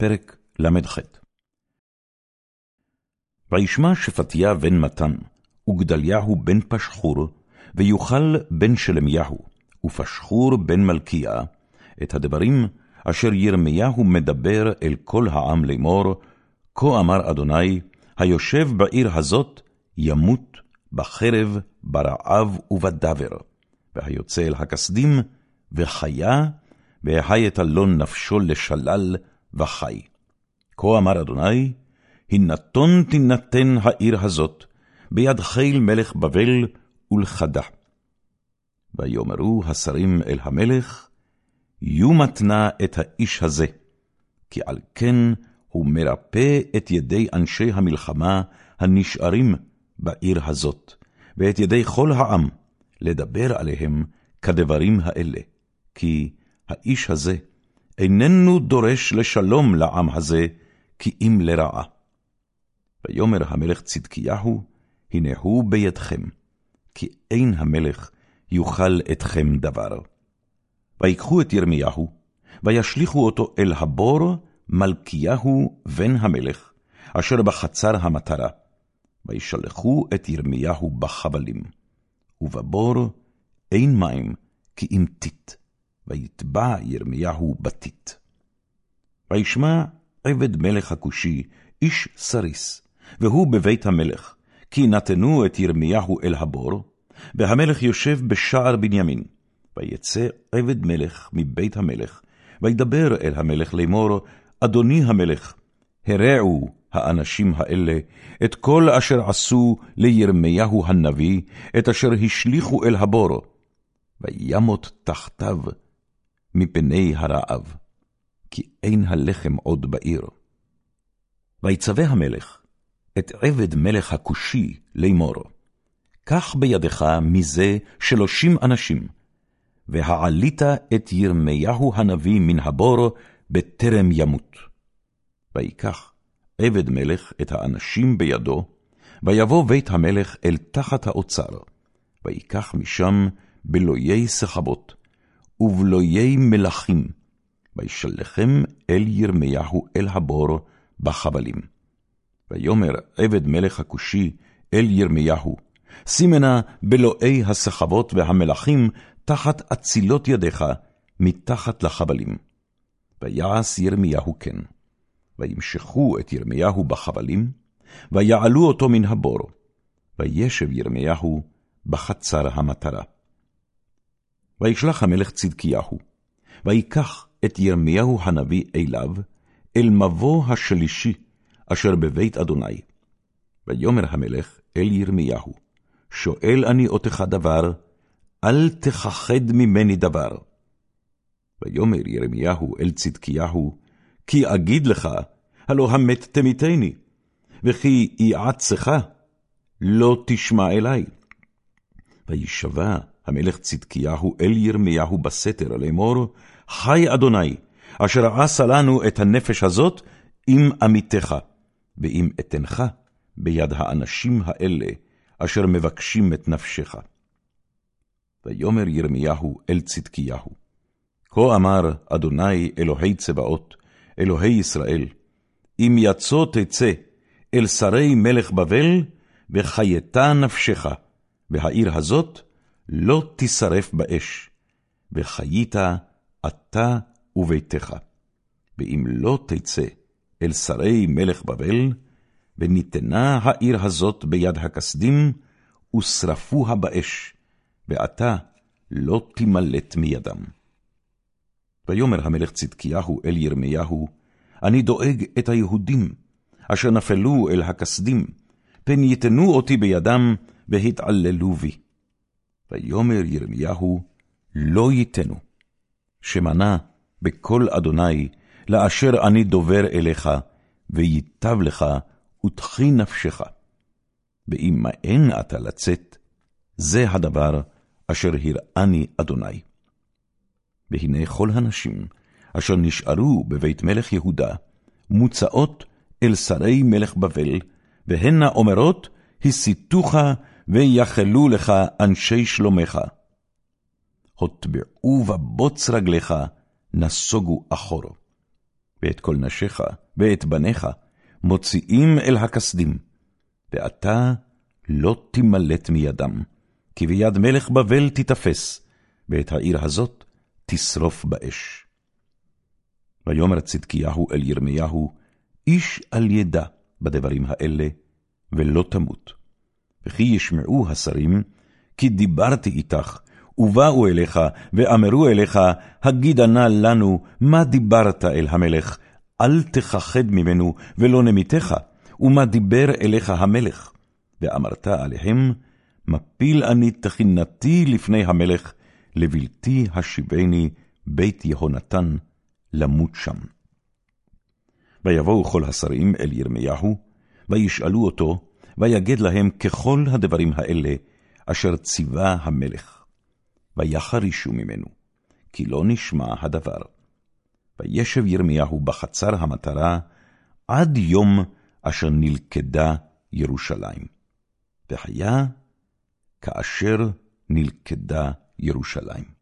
פרק ל"ח. וישמע שפטיה בן מתן, וגדליהו בן פשחור, ויוכל בן שלמיהו, ופשחור בן מלכיה, את הדברים אשר ירמיהו מדבר אל כל העם לאמור, כה אמר אדוני, היושב בעיר הזאת, ימות בחרב, ברעב ובדבר, והיוצא אל הכסדים, וחיה, והחי את אלון נפשו לשלל, וחי. כה אמר אדוני, הנתון תינתן העיר הזאת, ביד חיל מלך בבל ולכדה. ויאמרו השרים אל המלך, יו מתנה את האיש הזה, כי על כן הוא מרפא את ידי אנשי המלחמה הנשארים בעיר הזאת, ואת ידי כל העם, לדבר עליהם כדברים האלה, כי האיש הזה איננו דורש לשלום לעם הזה, כי אם לרעה. ויאמר המלך צדקיהו, הנה הוא בידכם, כי אין המלך יוכל אתכם דבר. ויקחו את ירמיהו, וישליכו אותו אל הבור מלכיהו בן המלך, אשר בחצר המטרה, וישלחו את ירמיהו בחבלים. ובבור אין מים כי אם טיט. ויתבע ירמיהו בתית. וישמע עבד מלך הכושי, איש סריס, והוא בבית המלך, כי נתנו את ירמיהו אל הבור, והמלך יושב בשער בנימין. ויצא עבד מלך מבית המלך, וידבר אל המלך לאמור, אדוני המלך, הרעו האנשים האלה את כל אשר עשו לירמיהו הנביא, את אשר השליכו אל הבור, וימות תחתיו מפני הרעב, כי אין הלחם עוד בעיר. ויצווה המלך את עבד מלך הכושי לאמור, קח בידך מזה שלושים אנשים, והעלית את ירמיהו הנביא מן הבור בטרם ימות. ויקח עבד מלך את האנשים בידו, ויבוא בית המלך אל תחת האוצר, ויקח משם בלויי סחבות, ובלויי מלכים, וישלחם אל ירמיהו אל הבור בחבלים. ויאמר עבד מלך הכושי אל ירמיהו, שימנה בלואי הסחבות והמלכים תחת אצילות ידיך, מתחת לחבלים. ויעש ירמיהו כן. וימשכו את ירמיהו בחבלים, ויעלו אותו מן הבור, וישב ירמיהו בחצר המטרה. וישלח המלך צדקיהו, ויקח את ירמיהו הנביא אליו, אל מבוא השלישי, אשר בבית אדוני. ויאמר המלך אל ירמיהו, שואל אני אותך דבר, אל תכחד ממני דבר. ויאמר ירמיהו אל צדקיהו, כי אגיד לך, הלא המת תמיתני, וכי יעצך, לא תשמע אלי. וישבע המלך צדקיהו אל ירמיהו בסתר לאמור, חי אדוני, אשר עשה לנו את הנפש הזאת עם עמיתך, ואם אתנך ביד האנשים האלה, אשר מבקשים את נפשך. ויאמר ירמיהו אל צדקיהו, כה אמר אדוני אלוהי צבאות, אלוהי ישראל, אם יצא תצא אל שרי מלך בבל, וחייתה נפשך, והעיר הזאת לא תשרף באש, וחיית אתה וביתך. ואם לא תצא אל שרי מלך בבל, וניתנה העיר הזאת ביד הכסדים, ושרפוה באש, ואתה לא תימלט מידם. ויאמר המלך צדקיהו אל ירמיהו, אני דואג את היהודים, אשר נפלו אל הכסדים, פן יתנו אותי בידם, והתעללו בי. ויאמר ירמיהו, לא ייתנו, שמנה בקול אדוני, לאשר אני דובר אליך, וייטב לך, ותחי נפשך. ואם מאן אתה לצאת, זה הדבר אשר הראני אדוני. והנה כל הנשים, אשר נשארו בבית מלך יהודה, מוצאות אל שרי מלך בבל, והנה אומרות, הסיתוך ויחלו לך אנשי שלומך. הוטבעו בבוץ רגליך, נסוגו אחור. ואת כל נשיך, ואת בניך, מוציאים אל הכסדים, ואתה לא תימלט מידם, כי ביד מלך בבל תיתפס, ואת העיר הזאת תשרוף באש. ויאמר צדקיהו אל ירמיהו, איש על ידע בדברים האלה, ולא תמות. וכי ישמעו השרים, כי דיברתי איתך, ובאו אליך, ואמרו אליך, הגידה נא לנו, מה דיברת אל המלך? אל תכחד ממנו, ולא נמיתך, ומה דיבר אליך המלך? ואמרת עליהם, מפיל אני תחינתי לפני המלך, לבלתי השיבני בית יהונתן, למות שם. ויבואו כל השרים אל ירמיהו, וישאלו אותו, ויגד להם ככל הדברים האלה, אשר ציווה המלך. ויחרישו ממנו, כי לא נשמע הדבר. וישב ירמיהו בחצר המטרה, עד יום אשר נלכדה ירושלים. והיה כאשר נלכדה ירושלים.